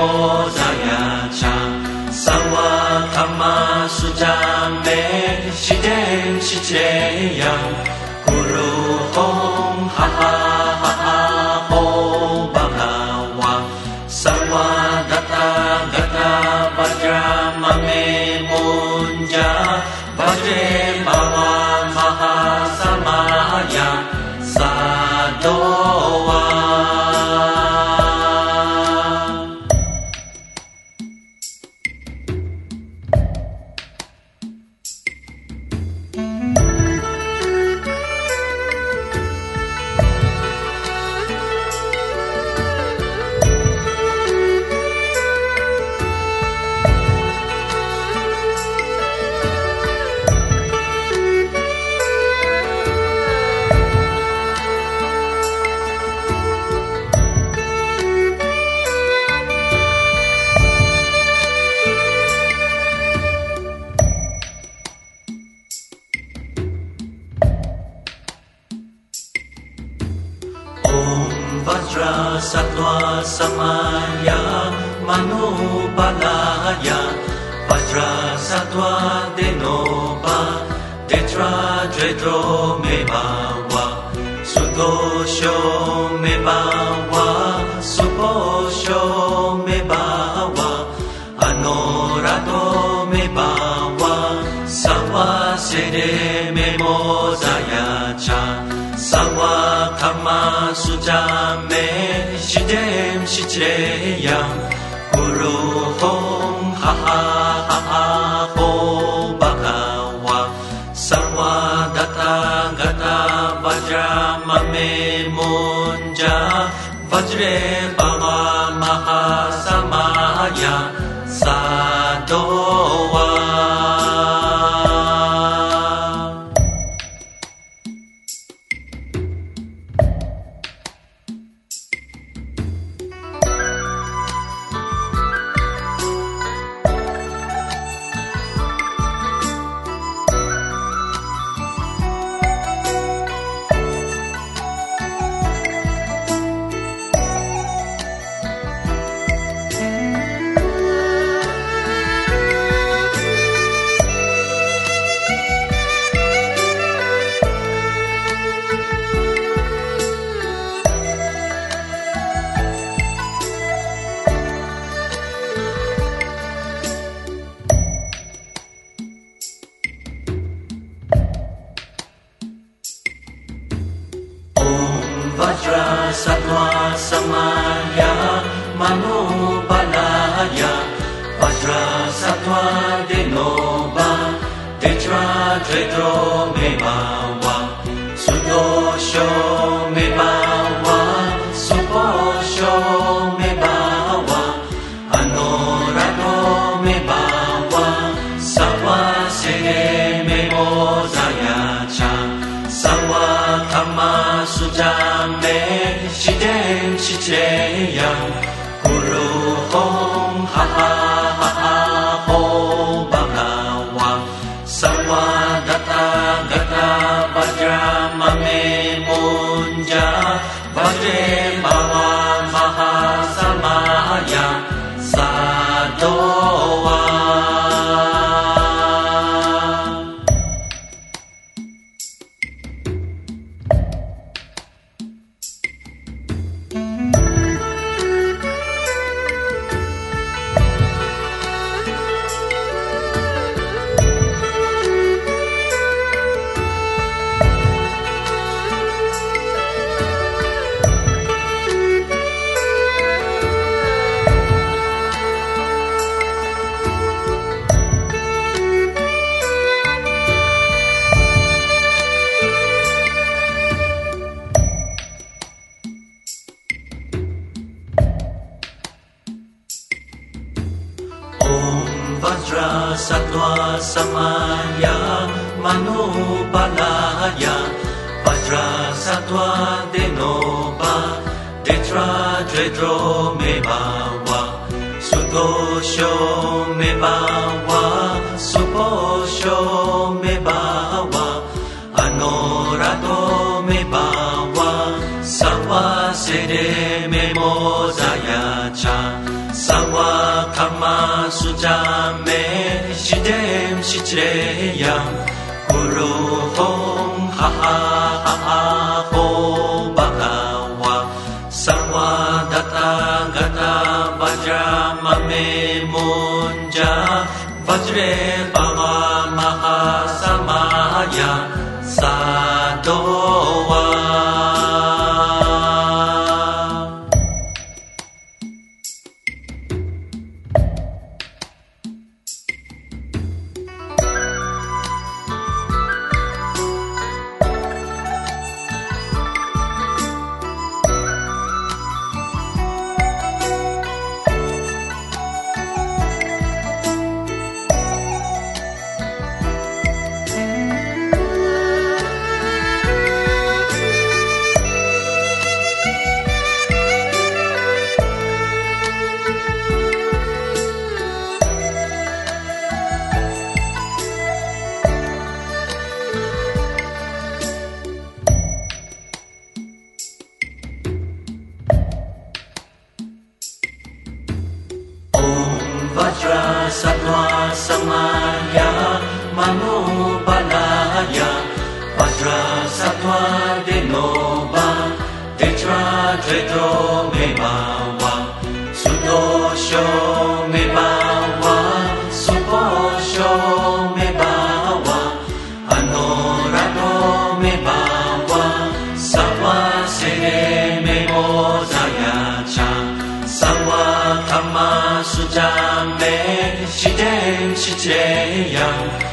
오 Tetrahedro Mebawa, Sudosho Mebawa, Suposho Mebawa, Anorato Mebawa, Sawa Sede Memozayacha, Sawa Kama Sujame, Shidem Shicheyam, Kuruho hundred गता प्रग्रामेव भवे Vajra Sattva Samaya Manupalaya Vajra Sattva Denoba Detra Jedro Mebawa Sudosho Mebawa Suposho Mebawa Anorato Mebawa Sawa Sede Memozaya Cha. Sawa Kama Sujame Shidem Shitreyam Guru Hom Ha Ha Ha Ha Ho Bhagawa Sawa Data Gata Vajra Munja Vajre Bhava Manobalaya Vajra Sattva Denoba Detra Dredro Mebawa Sudosho Mebawa Suposho Mebawa Anorado Mebawa Sawa Sere Memozaya Cha Sawa Kama Sujame Shidem Shitreyam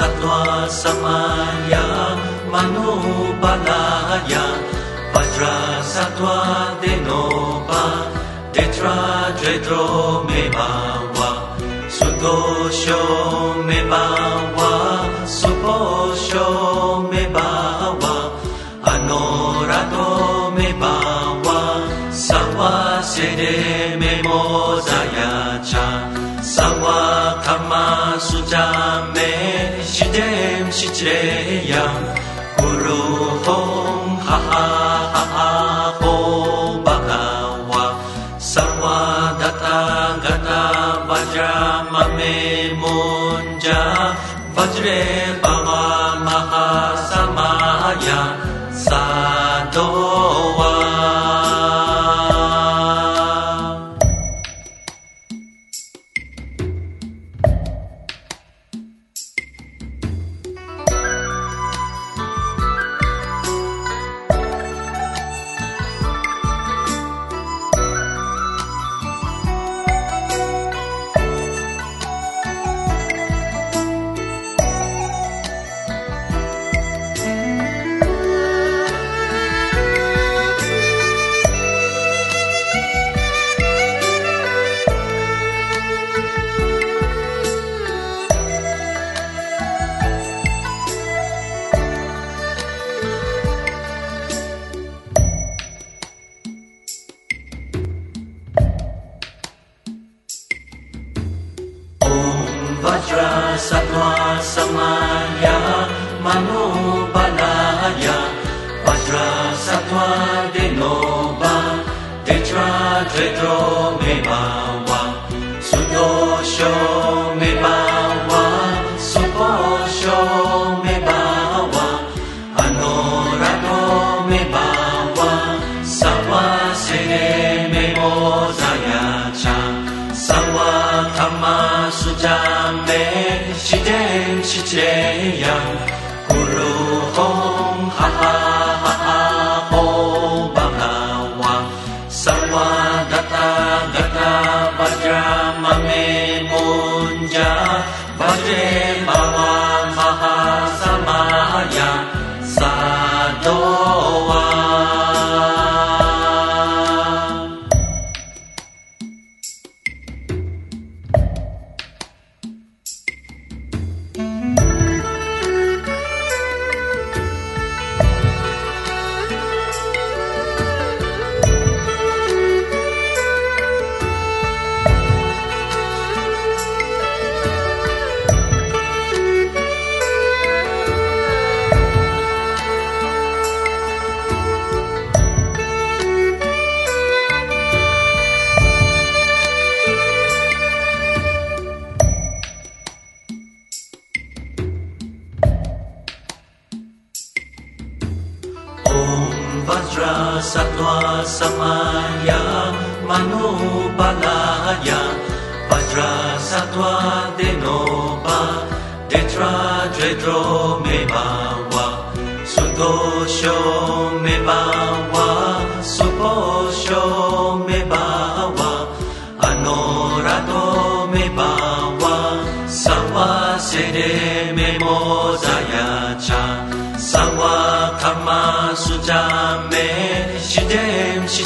Vajra Sattva Samaya Manobalaya Vajra Sattva Denoba Detra Dredro Mebawa Sudosho Mebawa 斜阳，Guru Hama Hama Hama Wa，Samadita Gita Vajra Mame Munja，Vajra Baba Mahasamyam Sadhu。 시댐 시제양 구루홍 하하하하 호방하와 사와다타 가타 바드라마메 문자 바드 त्वा समाय मनोबलाय वज्रासत्वा दिनो वा दित्रा मे वा सुदोषो मे वा सुपोषो मे वा अनोरतो मे वा सवासिरे मे मोदया च सवा खमा सुजाम